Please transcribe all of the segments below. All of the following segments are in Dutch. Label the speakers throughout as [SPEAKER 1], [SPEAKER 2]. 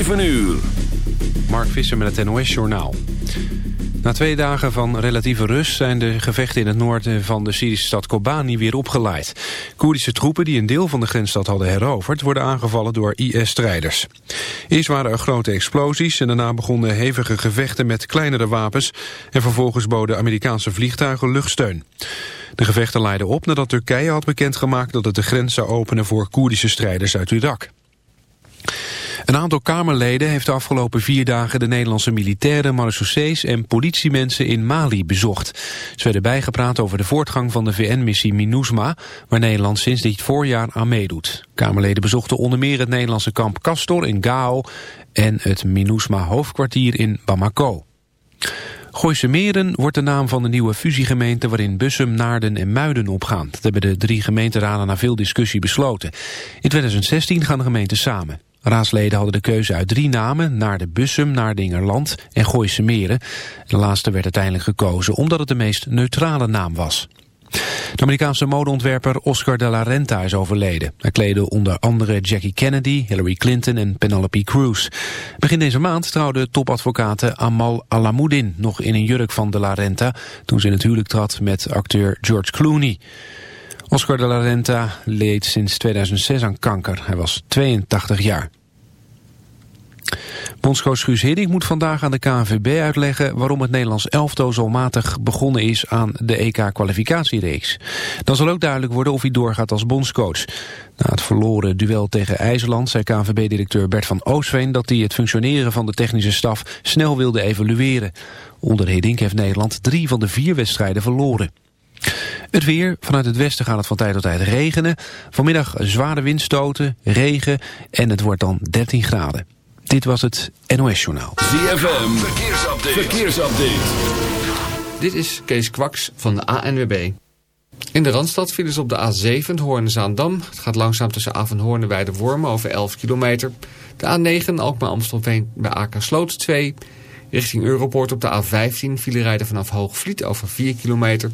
[SPEAKER 1] 7 uur.
[SPEAKER 2] Mark Visser met het NOS-journaal. Na twee dagen van relatieve rust zijn de gevechten in het noorden van de Syrische stad Kobani weer opgeleid. Koerdische troepen die een deel van de grensstad hadden heroverd worden aangevallen door IS-strijders. Eerst waren er grote explosies en daarna begonnen hevige gevechten met kleinere wapens en vervolgens boden Amerikaanse vliegtuigen luchtsteun. De gevechten leidden op nadat Turkije had bekendgemaakt dat het de grens zou openen voor Koerdische strijders uit Irak. Een aantal Kamerleden heeft de afgelopen vier dagen de Nederlandse militairen, marechaussees en politiemensen in Mali bezocht. Ze werden bijgepraat over de voortgang van de VN-missie MINUSMA, waar Nederland sinds dit voorjaar aan meedoet. Kamerleden bezochten onder meer het Nederlandse kamp Castor in Gao en het MINUSMA hoofdkwartier in Bamako. Gooise Meren wordt de naam van de nieuwe fusiegemeente waarin Bussum, Naarden en Muiden opgaan. Dat hebben de drie gemeenteraden na veel discussie besloten. In 2016 gaan de gemeenten samen. Raadsleden hadden de keuze uit drie namen, naar de Bussum, Naardingerland en Gooise Meren. De laatste werd uiteindelijk gekozen omdat het de meest neutrale naam was. De Amerikaanse modeontwerper Oscar de la Renta is overleden. Hij kleedde onder andere Jackie Kennedy, Hillary Clinton en Penelope Cruz. Begin deze maand trouwde topadvocate Amal Alamoudin nog in een jurk van de la Renta... toen ze in het huwelijk trad met acteur George Clooney. Oscar de la Renta leed sinds 2006 aan kanker. Hij was 82 jaar. Bondscoach Guus Hiddink moet vandaag aan de KNVB uitleggen waarom het Nederlands elftal zo matig begonnen is aan de EK-kwalificatiereeks. Dan zal ook duidelijk worden of hij doorgaat als bondscoach. Na het verloren duel tegen IJsland zei KNVB-directeur Bert van Oosveen dat hij het functioneren van de technische staf snel wilde evalueren. Onder Hiddink heeft Nederland drie van de vier wedstrijden verloren. Het weer. Vanuit het westen gaat het van tijd tot tijd regenen. Vanmiddag zware windstoten, regen en het wordt dan 13 graden. Dit was het NOS Journaal.
[SPEAKER 1] ZFM. Verkeersupdate. Verkeersupdate.
[SPEAKER 3] Dit is Kees Kwaks van de ANWB. In de Randstad vielen ze op de A7 Hoorn-Zaandam. Het gaat langzaam tussen Avenhoorn en Weide-Wormen over 11 kilometer. De A9 Alkmaar-Amstelveen bij Akersloot 2. Richting Europoort op de A15 vielen rijden vanaf Hoogvliet over 4 kilometer...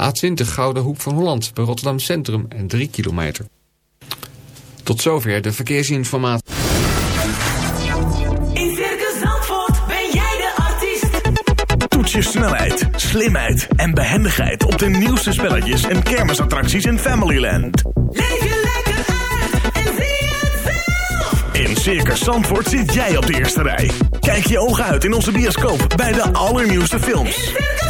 [SPEAKER 3] A20 Gouden Hoek van Holland bij Rotterdam Centrum en 3 kilometer. Tot zover de verkeersinformatie.
[SPEAKER 4] In Circus Zandvoort ben jij de artiest.
[SPEAKER 5] Toets je snelheid, slimheid en behendigheid op de nieuwste spelletjes en kermisattracties in Familyland.
[SPEAKER 4] Leef je lekker uit en zie het zelf.
[SPEAKER 5] In Circus Zandvoort zit jij op de eerste rij. Kijk je ogen uit in onze bioscoop bij de allernieuwste
[SPEAKER 4] In
[SPEAKER 5] films.
[SPEAKER 4] Circus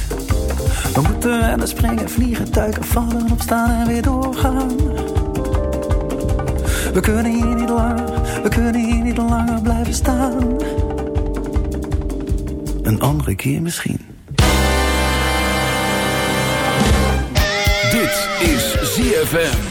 [SPEAKER 6] Moeten rennen, springen, vliegen, duiken, vallen, opstaan en weer doorgaan. We kunnen hier niet langer, we kunnen hier niet langer blijven staan. Een andere keer misschien.
[SPEAKER 1] Dit is ZFM.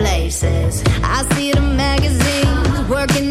[SPEAKER 7] places. I see the magazines working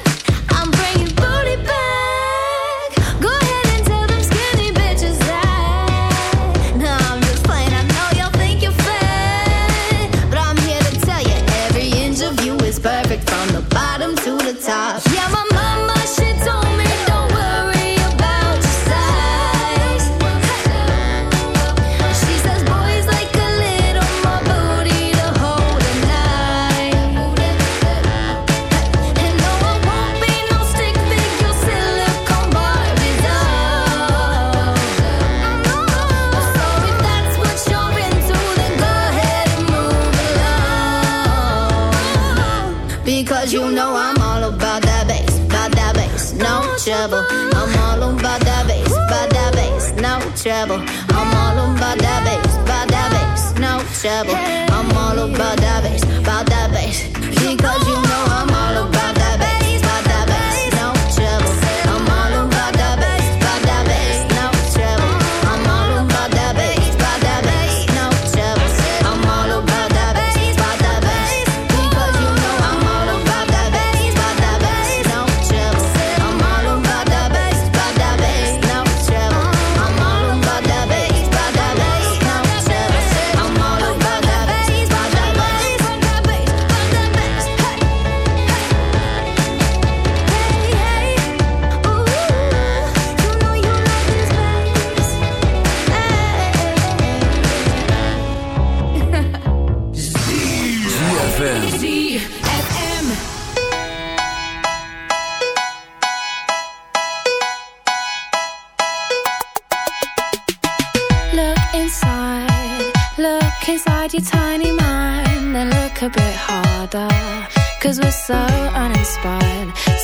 [SPEAKER 7] trouble.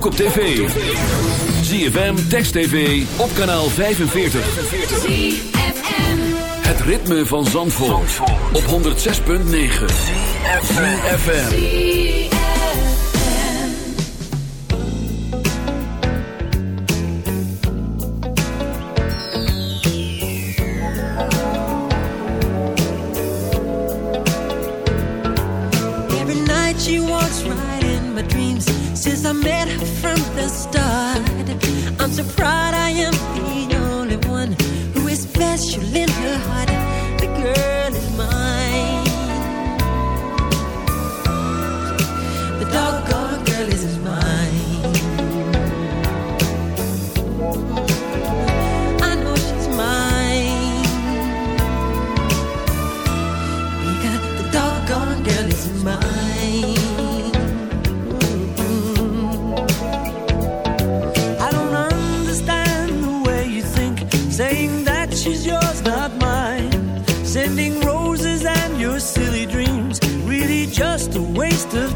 [SPEAKER 8] Ook op tv. ZFM, Text TV, op kanaal 45. Het ritme van Zandvoort, op 106.9. FM.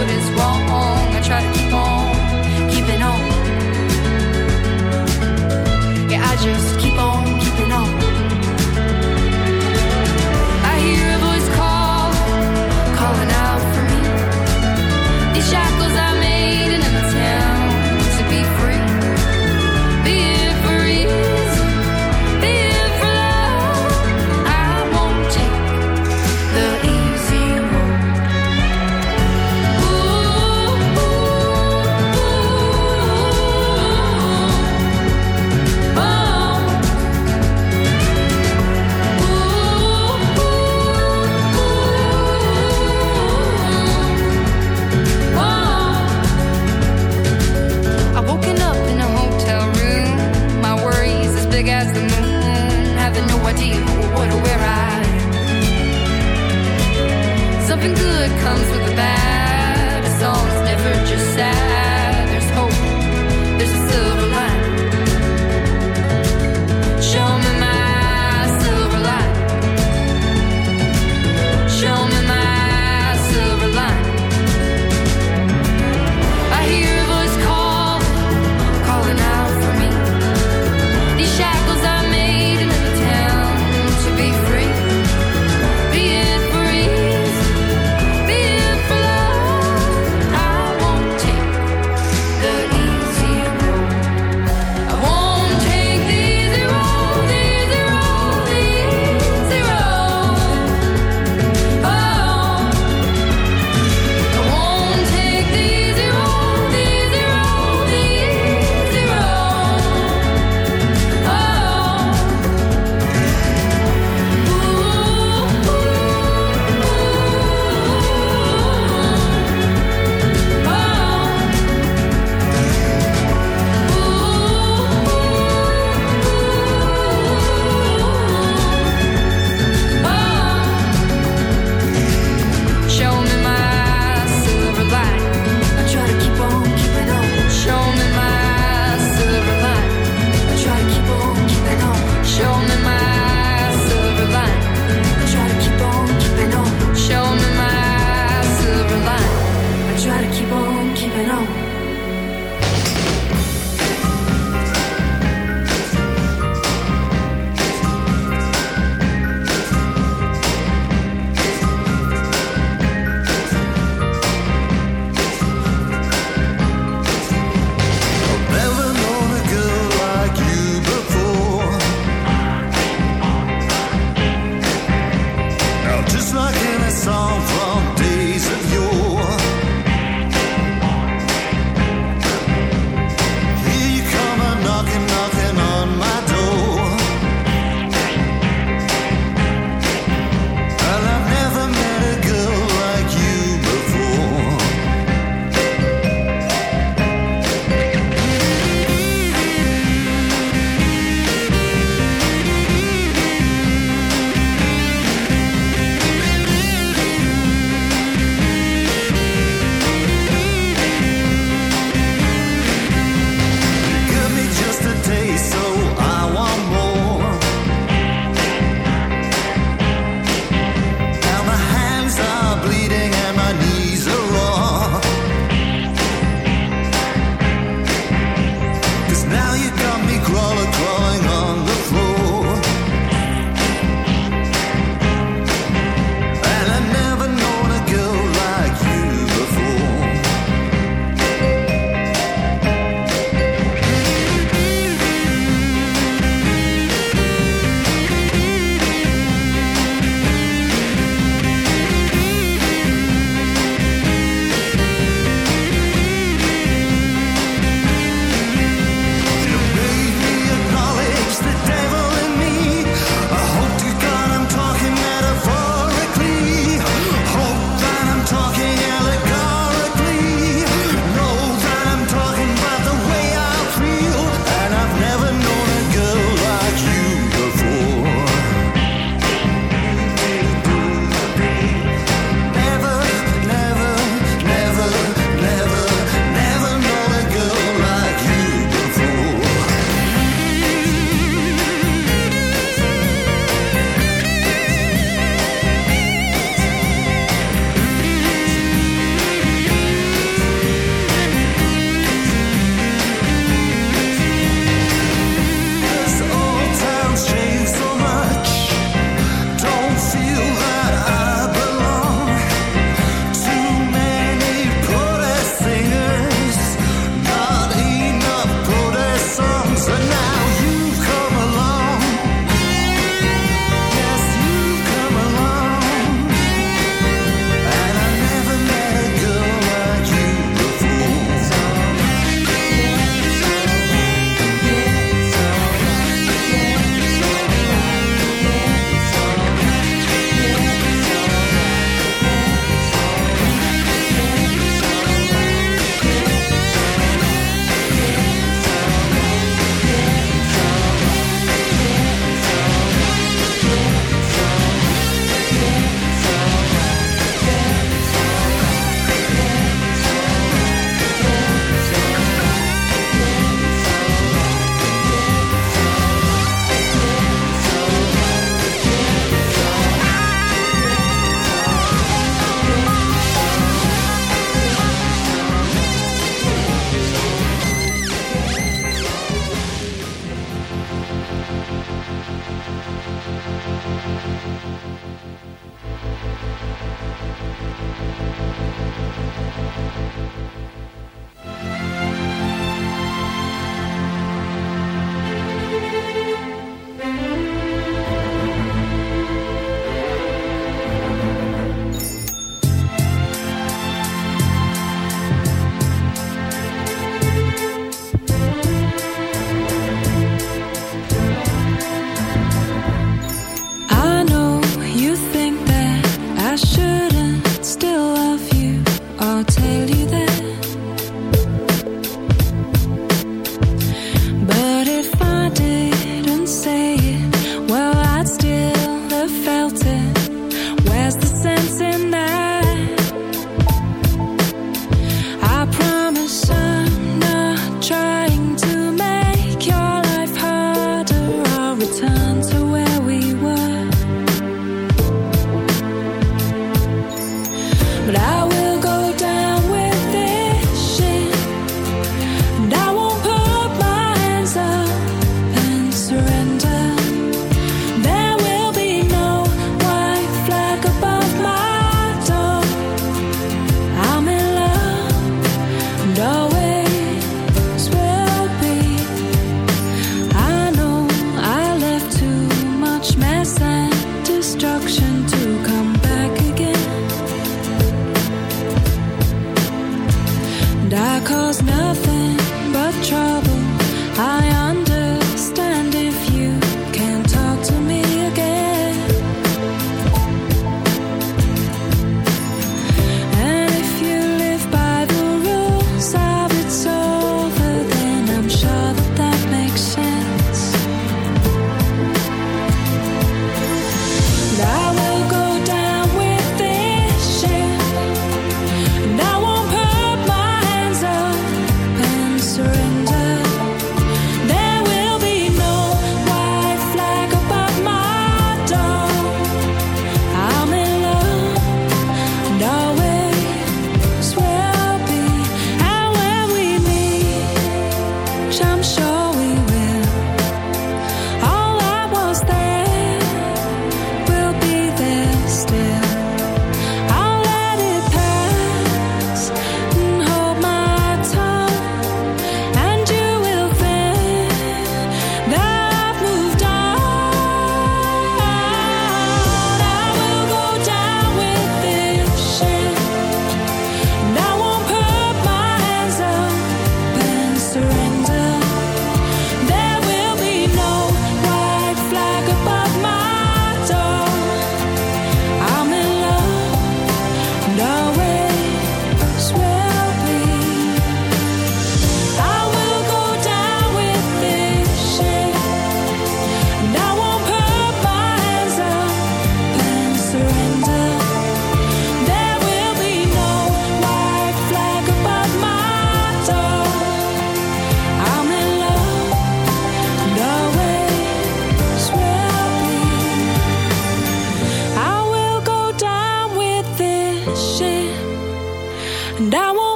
[SPEAKER 9] What is wrong. I try to keep on on. Yeah, I just keep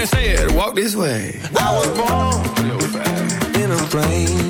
[SPEAKER 10] and said, walk this way.
[SPEAKER 11] I was born in a plane.